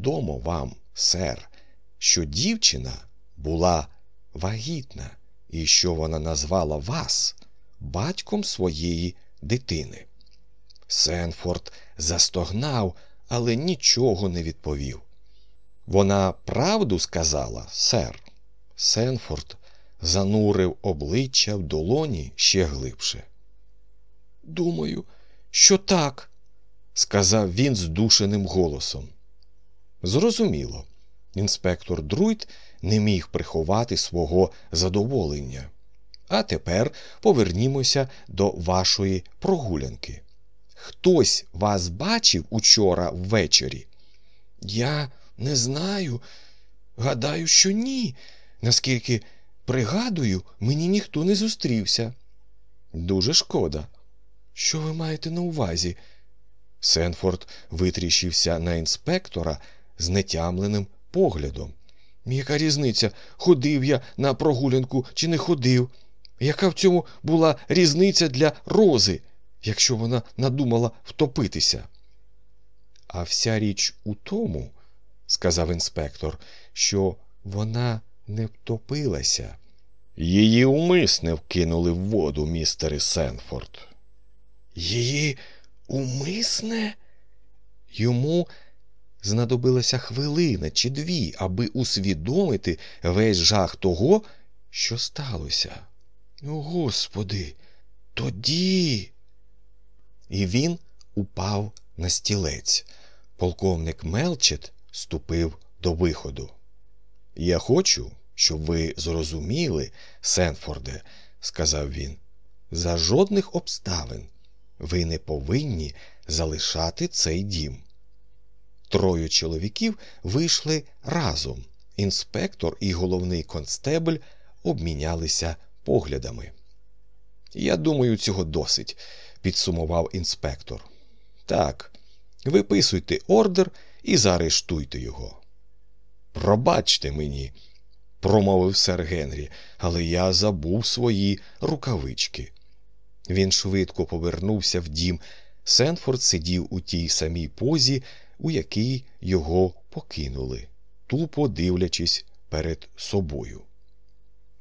відомо вам, сер, що дівчина була вагітна і що вона назвала вас батьком своєї дитини. Сенфорд застогнав, але нічого не відповів. Вона правду сказала, сер. Сенфорд занурив обличчя в долоні ще глибше. Думаю, що так, сказав він здушеним голосом. Зрозуміло, інспектор Друйд не міг приховати свого задоволення. А тепер повернімося до вашої прогулянки. Хтось вас бачив учора ввечері? Я не знаю. Гадаю, що ні. Наскільки пригадую, мені ніхто не зустрівся. Дуже шкода. Що ви маєте на увазі? Сенфорд витріщився на інспектора з нетямленим поглядом. Яка різниця, ходив я на прогулянку чи не ходив? Яка в цьому була різниця для рози, якщо вона надумала втопитися? А вся річ у тому, сказав інспектор, що вона не втопилася. Її умисне вкинули в воду, містере Сенфорд. Її умисне? Йому знадобилася хвилина чи дві, аби усвідомити весь жах того, що сталося. Господи, тоді. І він упав на стілець. Полковник Мелчет ступив до виходу. Я хочу, щоб ви зрозуміли, Сенфорде, сказав він, за жодних обставин ви не повинні залишати цей дім. Троє чоловіків вийшли разом. Інспектор і головний констебль обмінялися поглядами. Я думаю, цього досить, підсумував інспектор. Так, виписуйте ордер і заарештуйте його. Пробачте мені, промовив сер Генрі, але я забув свої рукавички. Він швидко повернувся в дім. Сенфорд сидів у тій самій позі, у якій його покинули, тупо дивлячись перед собою.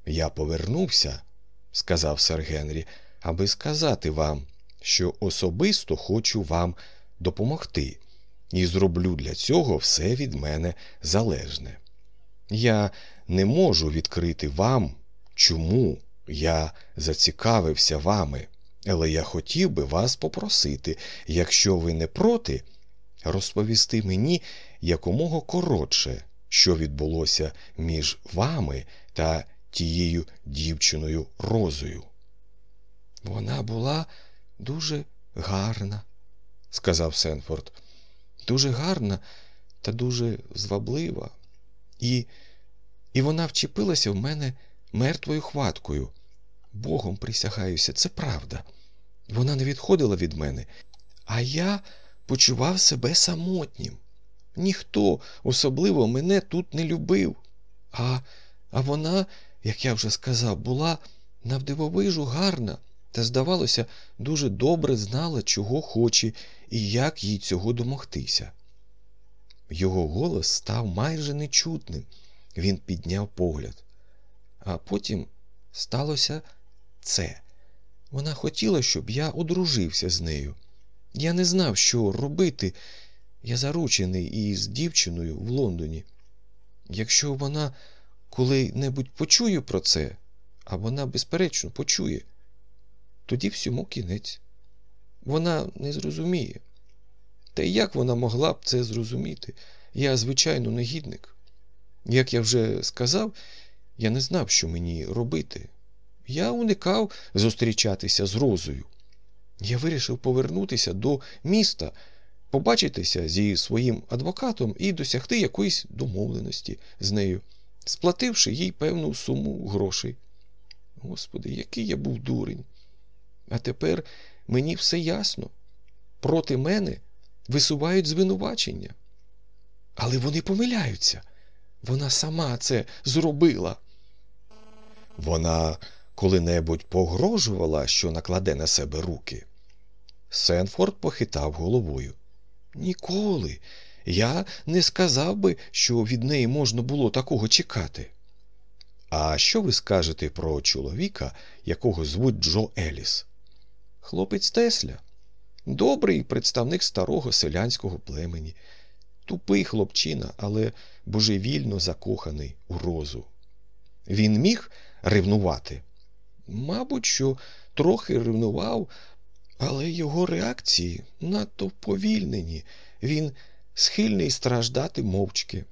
Я повернувся, сказав сер Генрі, аби сказати вам, що особисто хочу вам допомогти, і зроблю для цього все від мене залежне. Я не можу відкрити вам, чому я зацікавився вами, але я хотів би вас попросити, якщо ви не проти, розповісти мені якомога коротше, що відбулося між вами та тією дівчиною розою. Вона була дуже гарна, сказав Сенфорд. Дуже гарна та дуже зваблива. І і вона вчепилася в мене мертвою хваткою. Богом присягаюся, це правда. Вона не відходила від мене, а я почував себе самотнім. Ніхто особливо мене тут не любив. А, А вона, як я вже сказав, була навдивовижу гарна та, здавалося, дуже добре знала, чого хоче і як їй цього домогтися. Його голос став майже нечутним. Він підняв погляд. А потім сталося це. Вона хотіла, щоб я одружився з нею. Я не знав, що робити. Я заручений із дівчиною в Лондоні. Якщо вона коли-небудь почує про це, а вона, безперечно, почує, тоді всьому кінець. Вона не зрозуміє. Та як вона могла б це зрозуміти? Я, звичайно, негідник. Як я вже сказав, я не знав, що мені робити. Я уникав зустрічатися з Розою. Я вирішив повернутися до міста, побачитися зі своїм адвокатом і досягти якоїсь домовленості з нею, сплативши їй певну суму грошей. Господи, який я був дурень. А тепер мені все ясно. Проти мене висувають звинувачення. Але вони помиляються. Вона сама це зробила. Вона коли-небудь погрожувала, що накладе на себе руки. Сенфорд похитав головою. Ніколи. Я не сказав би, що від неї можна було такого чекати. А що ви скажете про чоловіка, якого звуть Джо Еліс? Хлопець Тесля, добрий представник старого селянського племені, тупий хлопчина, але божевільно закоханий у розу. Він міг ревнувати? Мабуть, що трохи ревнував, але його реакції надто повільнені. Він схильний страждати мовчки.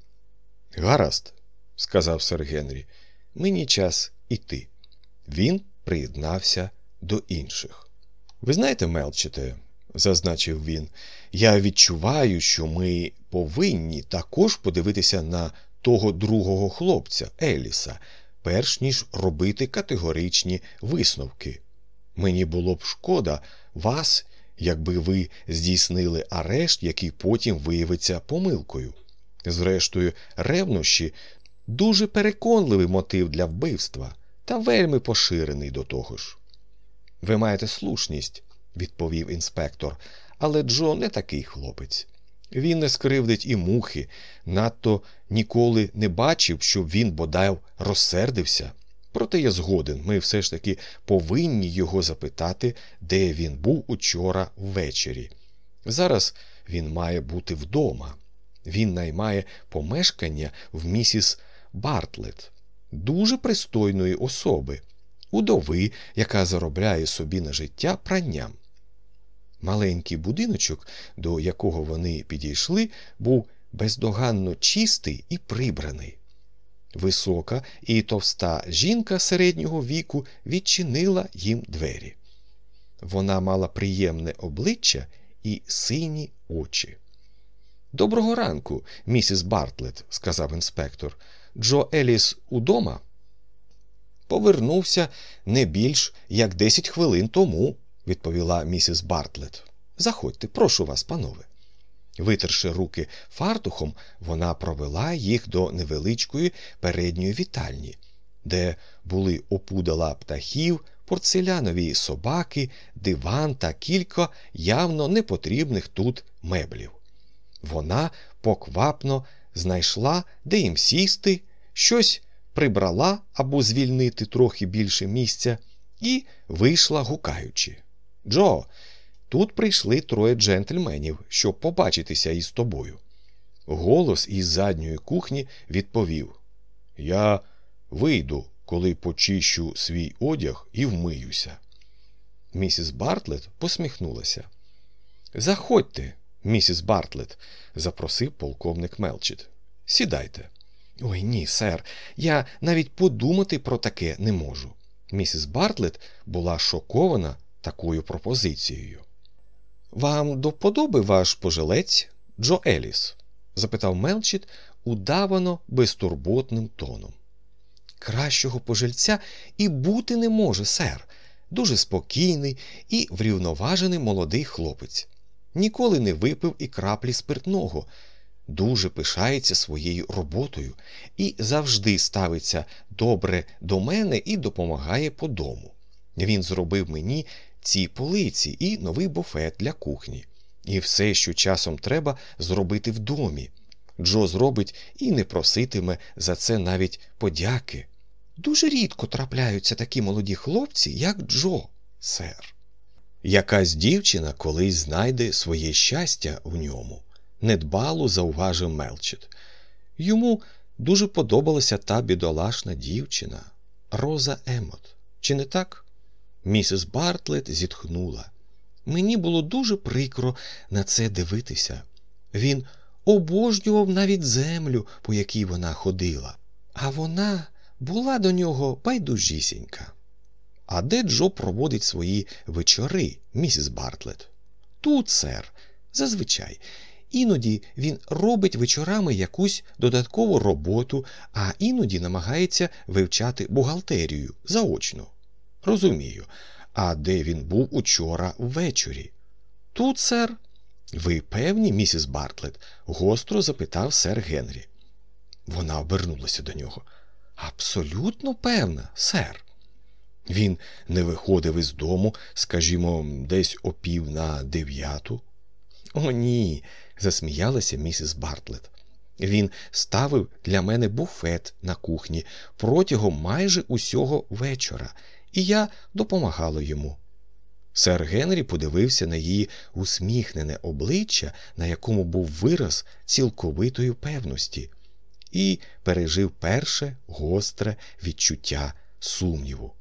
Гаразд, сказав сер Генрі, мені час іти. Він приєднався до інших. Ви знаєте, Мелчите, зазначив він, я відчуваю, що ми повинні також подивитися на того другого хлопця, Еліса, перш ніж робити категоричні висновки. Мені було б шкода вас, якби ви здійснили арешт, який потім виявиться помилкою. Зрештою, ревнощі дуже переконливий мотив для вбивства та вельми поширений до того ж. Ви маєте слушність, відповів інспектор, але Джо не такий хлопець. Він не скривдить і мухи, надто ніколи не бачив, щоб він бодай розсердився. Проте я згоден, ми все ж таки повинні його запитати, де він був учора ввечері. Зараз він має бути вдома. Він наймає помешкання в місіс Бартлет, дуже пристойної особи, удови, яка заробляє собі на життя пранням. Маленький будиночок, до якого вони підійшли, був бездоганно чистий і прибраний. Висока і товста жінка середнього віку відчинила їм двері. Вона мала приємне обличчя і сині очі. Доброго ранку, місіс Бартлет, сказав інспектор. Джо Еліс удома? Повернувся не більш як десять хвилин тому, відповіла місіс Бартлет. Заходьте, прошу вас, панове. Витерши руки фартухом, вона провела їх до невеличкої передньої вітальні, де були опудала птахів, порцелянові собаки, диван та кілька явно непотрібних тут меблів. Вона поквапно знайшла, де їм сісти, щось прибрала або звільнити трохи більше місця, і вийшла гукаючи. Джо, тут прийшли троє джентльменів, щоб побачитися із тобою. Голос із задньої кухні відповів: Я вийду, коли почищу свій одяг і вмиюся. Місіс Бартлет посміхнулася. Заходьте, місіс Бартлет, запросив полковник Мелчит. Сідайте. Ой ні, сер, я навіть подумати про таке не можу. Місіс Бартлет була шокована такою пропозицією. Вам до вподоби ваш пожилець Джо Еліс? запитав Мелчит удавано безтурботним тоном. Кращого пожильця і бути не може, сер. Дуже спокійний і врівноважений молодий хлопець. Ніколи не випив і краплі спиртного, дуже пишається своєю роботою і завжди ставиться добре до мене і допомагає по дому. Він зробив мені ці полиці і новий буфет для кухні. І все, що часом треба зробити в домі. Джо зробить і не проситиме за це навіть подяки. Дуже рідко трапляються такі молоді хлопці, як Джо, сер. Якась дівчина колись знайде своє щастя в ньому, недбало зауважив Мелчит. Йому дуже подобалася та бідолашна дівчина, Роза Емот. Чи не так? Місіс Бартлет зітхнула. Мені було дуже прикро на це дивитися. Він обожнював навіть землю, по якій вона ходила, а вона була до нього байдужісінька. А де Джо проводить свої вечори, місіс Бартлет? Тут, сер, зазвичай. Іноді він робить вечорами якусь додаткову роботу, а іноді намагається вивчати бухгалтерію заочно. Розумію. А де він був учора ввечері? Тут, сер. Ви певні, місіс Бартлет? гостро запитав сер Генрі. Вона обернулася до нього. Абсолютно певна, сер. Він не виходив із дому, скажімо, десь о пів на дев'яту. О, ні, засміялася місіс Бартлет. Він ставив для мене буфет на кухні протягом майже усього вечора, і я допомагала йому. Сер Генрі подивився на її усміхнене обличчя, на якому був вираз цілковитої певності, і пережив перше гостре відчуття сумніву.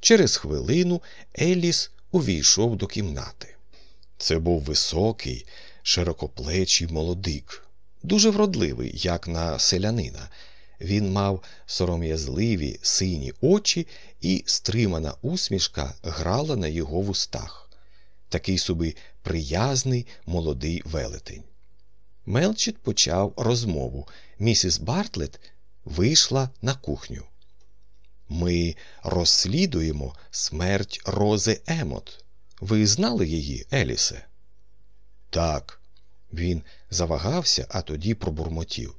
Через хвилину Еліс увійшов до кімнати. Це був високий, широкоплечий молодик, дуже вродливий, як на селянина. Він мав сором'язливі сині очі, і стримана усмішка грала на його вустах. Такий собі приязний молодий велетень. Мелчит почав розмову. Місіс Бартлет вийшла на кухню. Ми розслідуємо смерть Рози Емот. Ви знали її, Елісе? Так. Він завагався, а тоді пробурмотів.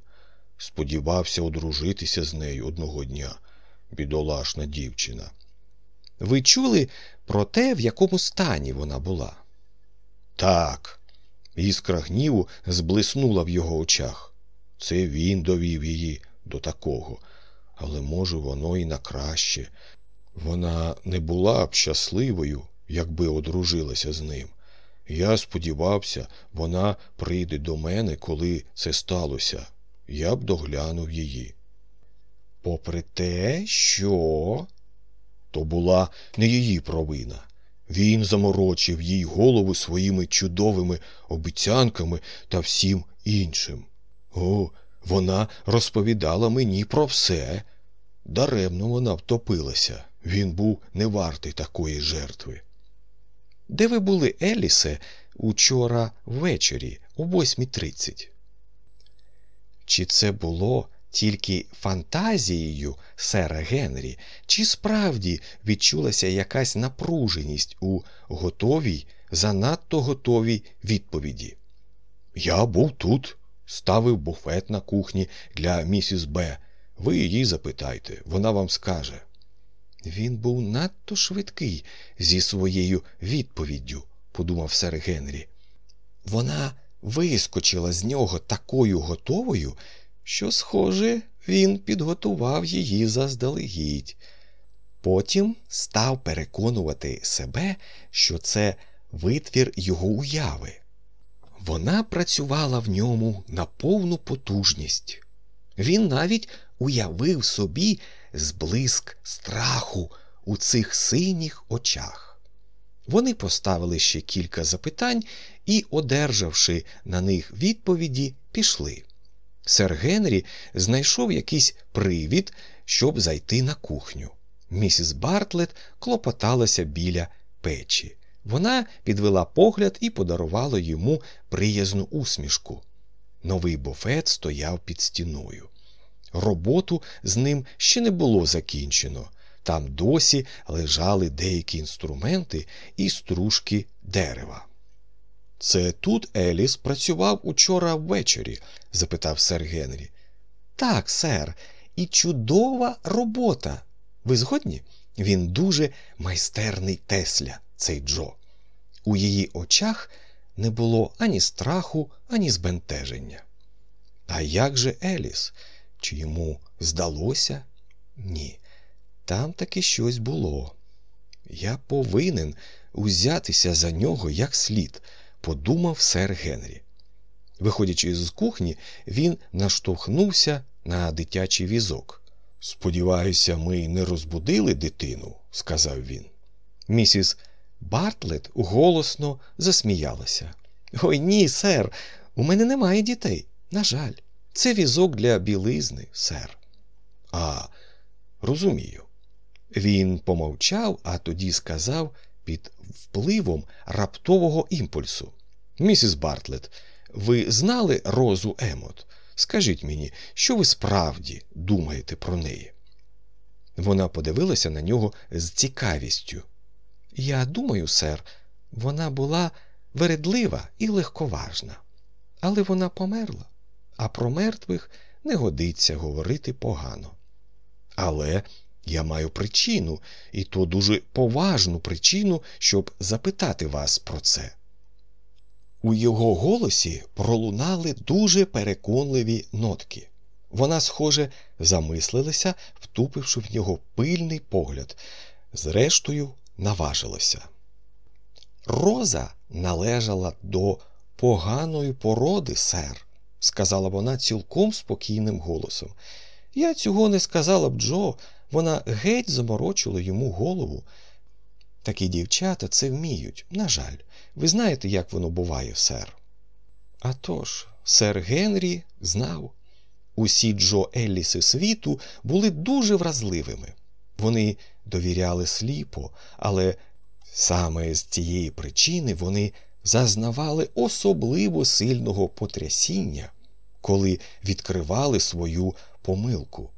Сподівався одружитися з нею одного дня, бідолашна дівчина. Ви чули про те, в якому стані вона була? Так. Іскра гніву зблиснула в його очах. Це він довів її до такого, але, може, воно і на краще. Вона не була б щасливою, якби одружилася з ним. Я сподівався, вона прийде до мене, коли це сталося. Я б доглянув її. Попри те, що то була не її провина. Він заморочив їй голову своїми чудовими обіцянками та всім іншим. О, вона розповідала мені про все. Даремно вона втопилася. Він був не вартий такої жертви. Де ви були, Елісе, учора ввечері о 8.30? Чи це було тільки фантазією сера Генрі, чи справді відчулася якась напруженість у готовій, занадто готовій відповіді? Я був тут, ставив буфет на кухні для місіс Б. Ви її запитайте, вона вам скаже. Він був надто швидкий зі своєю відповіддю, подумав сер Генрі. Вона вискочила з нього такою готовою, що, схоже, він підготував її заздалегідь. Потім став переконувати себе, що це витвір його уяви. Вона працювала в ньому на повну потужність. Він навіть уявив собі зблиск страху у цих синіх очах. Вони поставили ще кілька запитань і, одержавши на них відповіді, пішли. Сер Генрі знайшов якийсь привід, щоб зайти на кухню. Місіс Бартлет клопоталася біля печі. Вона підвела погляд і подарувала йому приязну усмішку. Новий буфет стояв під стіною. Роботу з ним ще не було закінчено. Там досі лежали деякі інструменти і стружки дерева. Це тут Еліс працював учора ввечері? запитав сер Генрі. Так, сер, і чудова робота. Ви згодні? Він дуже майстерний Тесля, цей Джо. У її очах не було ані страху, ані збентеження. А як же Еліс? Чи йому здалося? Ні. Там таки щось було. Я повинен узятися за нього як слід, подумав сер Генрі. Виходячи з кухні, він наштовхнувся на дитячий візок. Сподіваюся, ми не розбудили дитину, сказав він. Місіс Бартлет голосно засміялася. Ой ні, сер, у мене немає дітей. На жаль. Це візок для білизни, сер. А, розумію. Він помовчав, а тоді сказав під впливом раптового імпульсу. Місіс Бартлет, ви знали розу Емот? Скажіть мені, що ви справді думаєте про неї? Вона подивилася на нього з цікавістю. Я думаю, сер, вона була вередлива і легковажна, але вона померла а про мертвих не годиться говорити погано. Але я маю причину, і то дуже поважну причину, щоб запитати вас про це. У його голосі пролунали дуже переконливі нотки. Вона, схоже, замислилася, втупивши в нього пильний погляд, зрештою, наважилася. Роза належала до поганої породи, сер, сказала вона цілком спокійним голосом. Я цього не сказала б Джо, вона геть заморочила йому голову. Такі дівчата це вміють, на жаль. Ви знаєте, як воно буває, сер. А тож, сер Генрі знав. Усі Джо Елліси світу були дуже вразливими. Вони довіряли сліпо, але саме з цієї причини вони зазнавали особливо сильного потрясіння, коли відкривали свою помилку.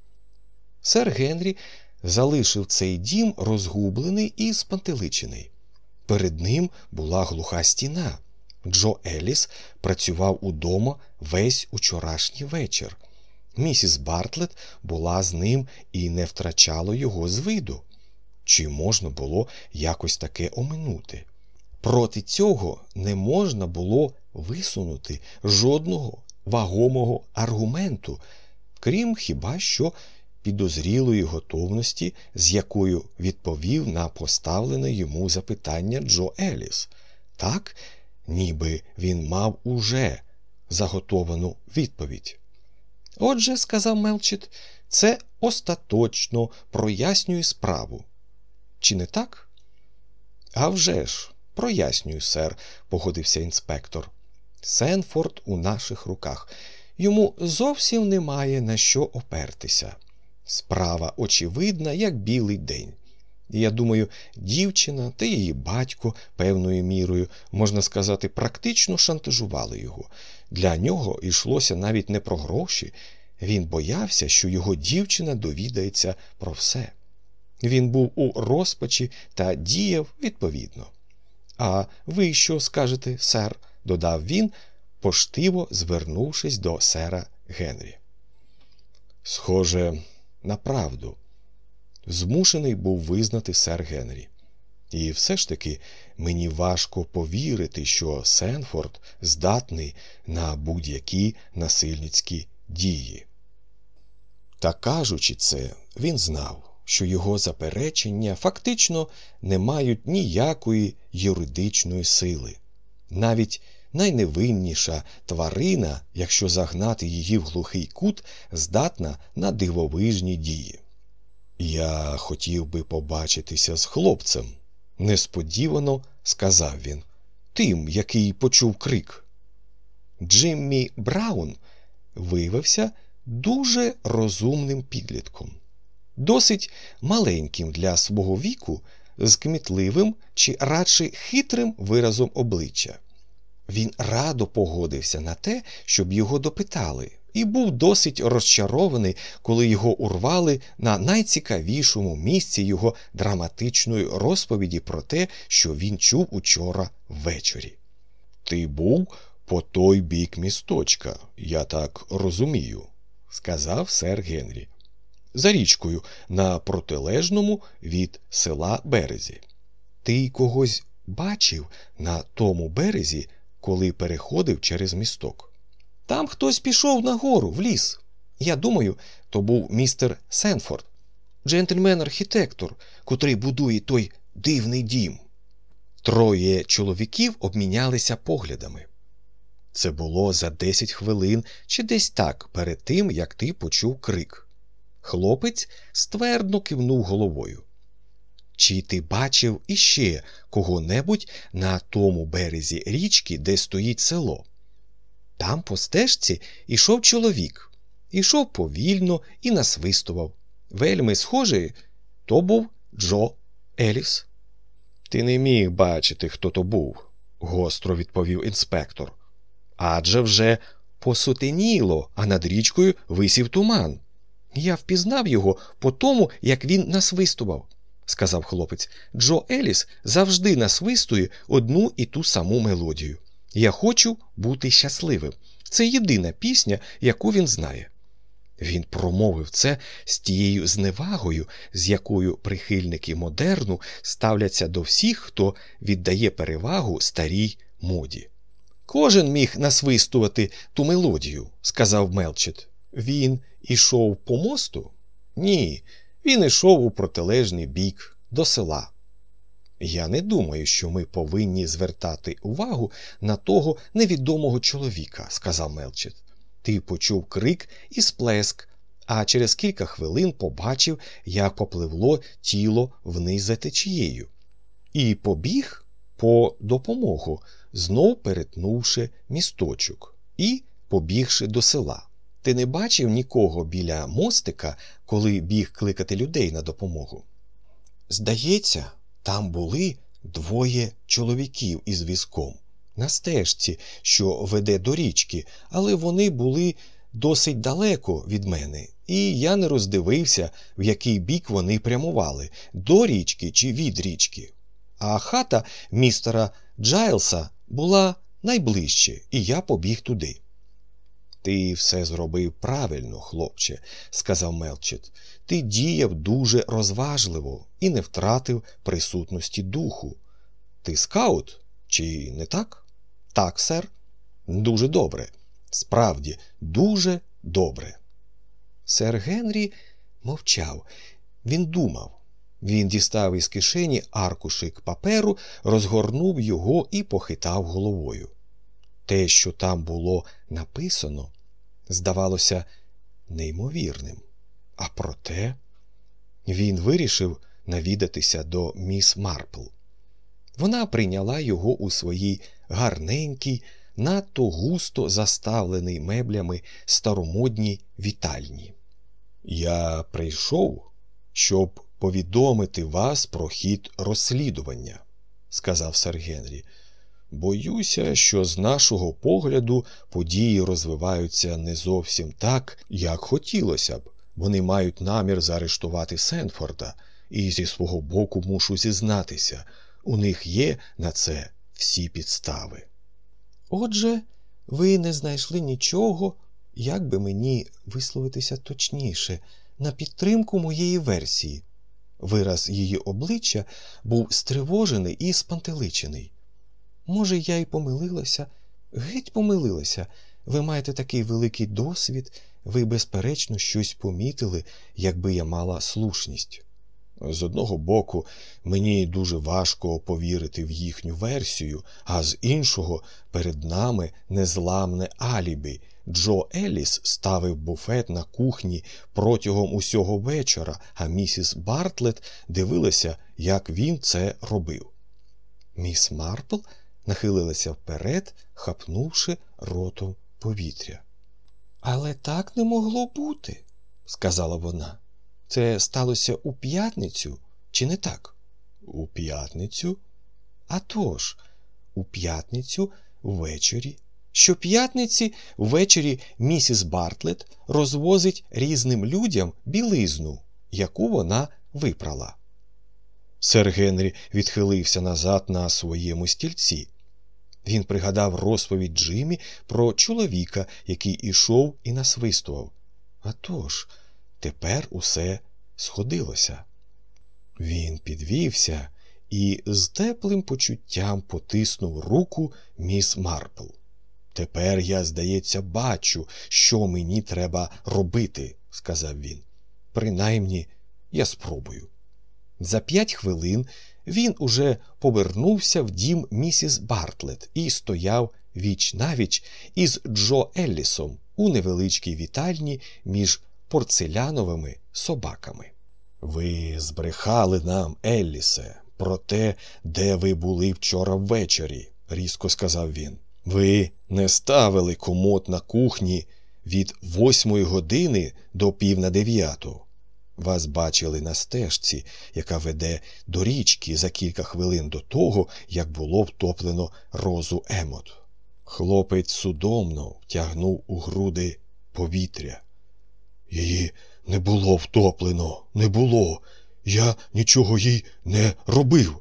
Сер Генрі залишив цей дім розгублений і спантеличений. Перед ним була глуха стіна. Джо Еліс працював удома весь учорашній вечір. Місіс Бартлет була з ним і не втрачала його з виду. Чи можна було якось таке оминути? Проти цього не можна було висунути жодного вагомого аргументу, крім хіба що підозрілої готовності, з якою відповів на поставлене йому запитання Джо Еліс. Так, ніби він мав уже заготовану відповідь. Отже, сказав Мелчит, це остаточно прояснює справу. Чи не так? «А вже ж, прояснюю, сер, погодився інспектор. Сенфорд у наших руках. Йому зовсім немає на що опертися. Справа очевидна, як білий день. І Я думаю, дівчина та її батько певною мірою, можна сказати, практично шантажували його. Для нього йшлося навіть не про гроші. Він боявся, що його дівчина довідається про все. Він був у розпачі та діяв відповідно. А ви що скажете, сер? додав він, поштиво звернувшись до сера Генрі. Схоже, на правду, змушений був визнати сер Генрі. І все ж таки мені важко повірити, що Сенфорд здатний на будь-які насильницькі дії. Та кажучи це, він знав, що його заперечення фактично не мають ніякої юридичної сили. Навіть найневинніша тварина, якщо загнати її в глухий кут, здатна на дивовижні дії. Я хотів би побачитися з хлопцем, несподівано сказав він, тим, який почув крик. Джиммі Браун виявився дуже розумним підлітком, досить маленьким для свого віку, з кмітливим чи радше хитрим виразом обличчя. Він радо погодився на те, щоб його допитали, і був досить розчарований, коли його урвали на найцікавішому місці його драматичної розповіді про те, що він чув учора ввечері. Ти був по той бік місточка, я так розумію, сказав сер Генрі. За річкою на протилежному від села березі. Ти когось бачив на тому березі, коли переходив через місток. Там хтось пішов нагору, в ліс. Я думаю, то був містер Сенфорд, джентльмен-архітектор, котрий будує той дивний дім. Троє чоловіків обмінялися поглядами. Це було за десять хвилин чи десь так перед тим, як ти почув крик. Хлопець ствердно кивнув головою. Чи ти бачив іще кого-небудь на тому березі річки, де стоїть село? Там по стежці ішов чоловік, ішов повільно і насвистував. Вельми схожий, то був Джо Еліс. Ти не міг бачити, хто то був, гостро відповів інспектор. Адже вже посутеніло, а над річкою висів туман. Я впізнав його по тому, як він насвистував сказав хлопець, Джо Еліс завжди насвистує одну і ту саму мелодію. Я хочу бути щасливим. Це єдина пісня, яку він знає. Він промовив це з тією зневагою, з якою прихильники модерну ставляться до всіх, хто віддає перевагу старій моді. Кожен міг насвистувати ту мелодію, сказав Мелчет. Він ішов по мосту? Ні, він ішов у протилежний бік до села. Я не думаю, що ми повинні звертати увагу на того невідомого чоловіка, сказав Мелчет. Ти почув крик і сплеск, а через кілька хвилин побачив, як попливло тіло вниз за течією, і побіг по допомогу, знов перетнувши місточок, і побігши до села. Ти не бачив нікого біля мостика, коли біг кликати людей на допомогу? Здається, там були двоє чоловіків із візком на стежці, що веде до річки, але вони були досить далеко від мене, і я не роздивився, в який бік вони прямували до річки чи від річки. А хата містера Джайлса була найближче, і я побіг туди. Ти все зробив правильно, хлопче, сказав Мелчет. Ти діяв дуже розважливо і не втратив присутності духу. Ти скаут, чи не так? Так, сер. Дуже добре. Справді, дуже добре. Сер Генрі мовчав. Він думав. Він дістав із кишені аркушик паперу, розгорнув його і похитав головою. Те, що там було написано, здавалося неймовірним. А проте він вирішив навідатися до міс Марпл. Вона прийняла його у своїй гарненькій, надто густо заставлений меблями старомодній вітальні. Я прийшов, щоб повідомити вас про хід розслідування, сказав сер Генрі. Боюся, що з нашого погляду події розвиваються не зовсім так, як хотілося б. Вони мають намір заарештувати Сенфорда, і зі свого боку мушу зізнатися, у них є на це всі підстави. Отже, ви не знайшли нічого, як би мені висловитися точніше, на підтримку моєї версії. Вираз її обличчя був стривожений і спантеличений. Може, я й помилилася, геть помилилася. Ви маєте такий великий досвід, ви, безперечно, щось помітили, якби я мала слушність. З одного боку, мені дуже важко повірити в їхню версію, а з іншого, перед нами незламне алібі. Джо Еліс ставив буфет на кухні протягом усього вечора, а місіс Бартлет дивилася, як він це робив. Міс Марпл нахилилася вперед, хапнувши ротом повітря. Але так не могло бути, сказала вона. Це сталося у п'ятницю, чи не так? У п'ятницю? «А тож, у п'ятницю ввечері. Щоп'ятниці ввечері місіс Бартлет розвозить різним людям білизну, яку вона випрала. Сер Генрі відхилився назад на своєму стільці. Він пригадав розповідь Джимі про чоловіка, який ішов і насвистував. А тож, тепер усе сходилося. Він підвівся і з теплим почуттям потиснув руку міс Марпл. Тепер я, здається, бачу, що мені треба робити, сказав він. Принаймні, я спробую. За п'ять хвилин він уже повернувся в дім місіс Бартлет і стояв віч навіч із Джо Еллісом у невеличкій вітальні між порцеляновими собаками. Ви збрехали нам, Еллісе, про те, де ви були вчора ввечері, різко сказав він. Ви не ставили комод на кухні від восьмої години до пів на дев'яту. Вас бачили на стежці, яка веде до річки за кілька хвилин до того, як було втоплено розу Емот. Хлопець судомно втягнув у груди повітря. Її не було втоплено, не було. Я нічого їй не робив.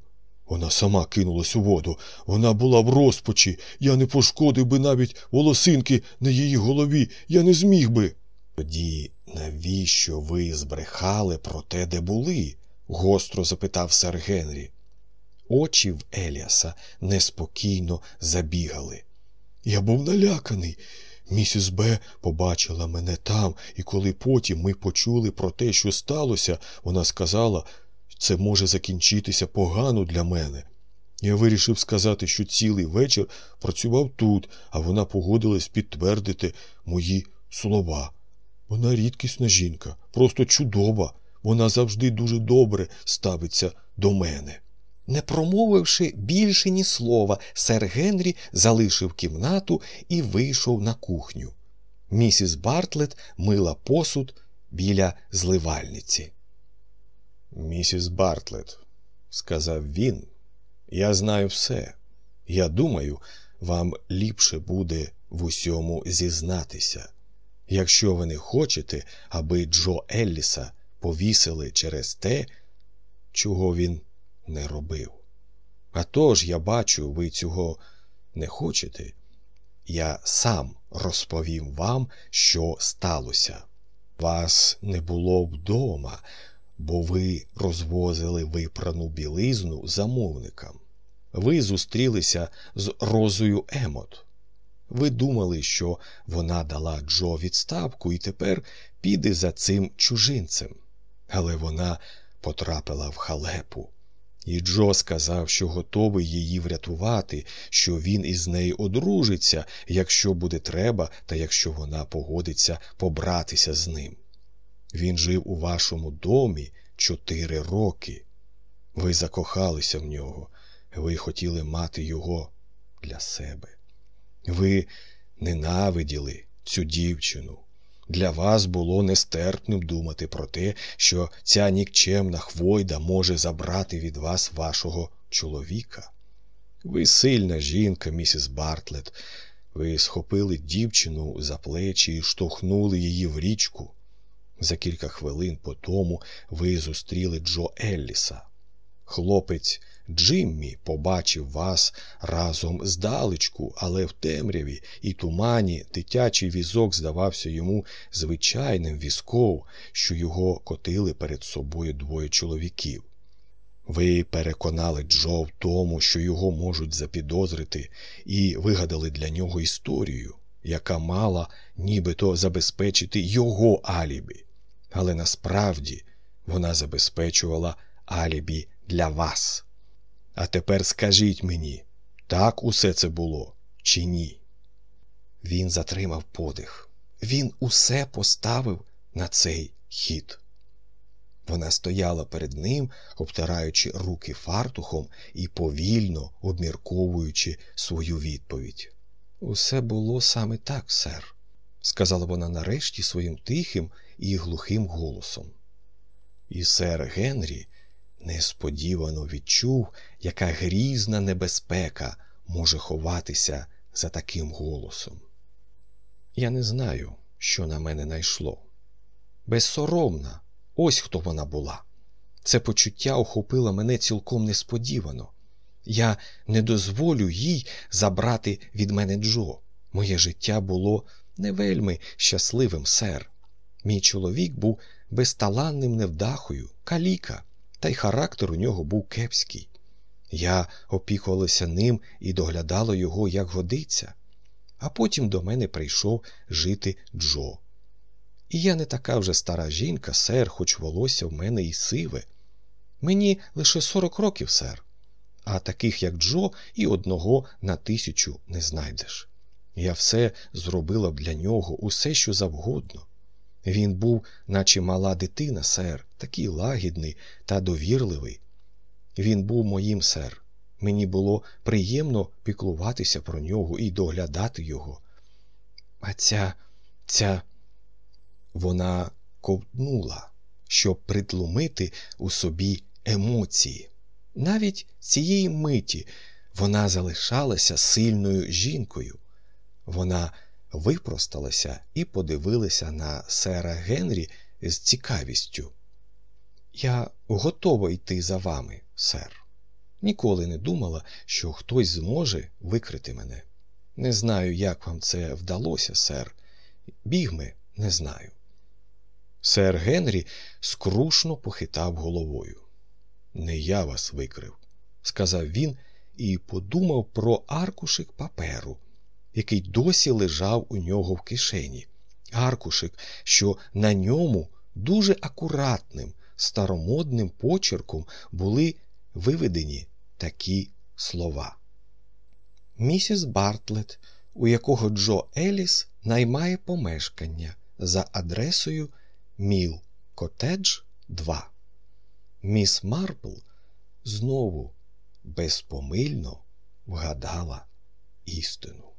Вона сама кинулась у воду. Вона була в розпачі. Я не пошкодив би навіть волосинки на її голові. Я не зміг би. Тоді навіщо ви збрехали про те, де були? гостро запитав сер Генрі. Очі в Еліаса неспокійно забігали. Я був наляканий. Місіс Б побачила мене там, і коли потім ми почули про те, що сталося, вона сказала, це може закінчитися погано для мене. Я вирішив сказати, що цілий вечір працював тут, а вона погодилась підтвердити мої слова. Вона рідкісна жінка, просто чудова. Вона завжди дуже добре ставиться до мене. Не промовивши більше ні слова, сер Генрі залишив кімнату і вийшов на кухню. Місіс Бартлет мила посуд біля зливальниці. Місіс Бартлет, сказав він, я знаю все. Я думаю, вам ліпше буде в усьому зізнатися. Якщо ви не хочете, аби Джо Елліса повісили через те, чого він не робив. А тож, я бачу, ви цього не хочете. Я сам розповім вам, що сталося. Вас не було вдома, бо ви розвозили випрану білизну замовникам. Ви зустрілися з Розою Емот. Ви думали, що вона дала Джо відставку і тепер піде за цим чужинцем. Але вона потрапила в халепу. І Джо сказав, що готовий її врятувати, що він із нею одружиться, якщо буде треба, та якщо вона погодиться побратися з ним. Він жив у вашому домі чотири роки. Ви закохалися в нього, ви хотіли мати його для себе. Ви ненавиділи цю дівчину. Для вас було нестерпним думати про те, що ця нікчемна хвойда може забрати від вас вашого чоловіка. Ви сильна жінка, місіс Бартлет. Ви схопили дівчину за плечі і штовхнули її в річку. За кілька хвилин по тому ви зустріли Джо Елліса. Хлопець Джиммі побачив вас разом здалечку, але в темряві і тумані дитячий візок здавався йому звичайним візком, що його котили перед собою двоє чоловіків. Ви переконали Джо в тому, що його можуть запідозрити, і вигадали для нього історію, яка мала нібито забезпечити його алібі, але насправді вона забезпечувала алібі для вас. А тепер скажіть мені, так усе це було чи ні? Він затримав подих. Він усе поставив на цей хід. Вона стояла перед ним, обтираючи руки фартухом і повільно обмірковуючи свою відповідь. Усе було саме так, сер, сказала вона нарешті своїм тихим і глухим голосом. І сер Генрі несподівано відчув, яка грізна небезпека може ховатися за таким голосом. Я не знаю, що на мене найшло. Безсоромна, ось хто вона була. Це почуття охопило мене цілком несподівано. Я не дозволю їй забрати від мене Джо. Моє життя було не вельми щасливим, сер. Мій чоловік був безталанним невдахою, каліка, та й характер у нього був кепський. Я опікувалася ним і доглядала його, як годиться, а потім до мене прийшов жити Джо. І я не така вже стара жінка, сер, хоч волосся в мене і сиве. Мені лише сорок років, сер, а таких, як Джо, і одного на тисячу не знайдеш. Я все зробила б для нього, усе, що завгодно. Він був, наче мала дитина, сер, такий лагідний та довірливий. Він був моїм сер. Мені було приємно піклуватися про нього і доглядати його. А ця, ця вона ковтнула, щоб притлумити у собі емоції. Навіть цієї миті вона залишалася сильною жінкою. Вона випросталася і подивилася на сера Генрі з цікавістю. Я готова йти за вами, сер. Ніколи не думала, що хтось зможе викрити мене. Не знаю, як вам це вдалося, сер. Бігми, не знаю. Сер Генрі скрушно похитав головою. Не я вас викрив, сказав він і подумав про аркушик паперу, який досі лежав у нього в кишені, аркушик, що на ньому дуже акуратним, старомодним почерком були виведені такі слова. Місіс Бартлет, у якого Джо Еліс наймає помешкання за адресою Міл Котедж 2. Міс Марпл знову безпомильно вгадала істину.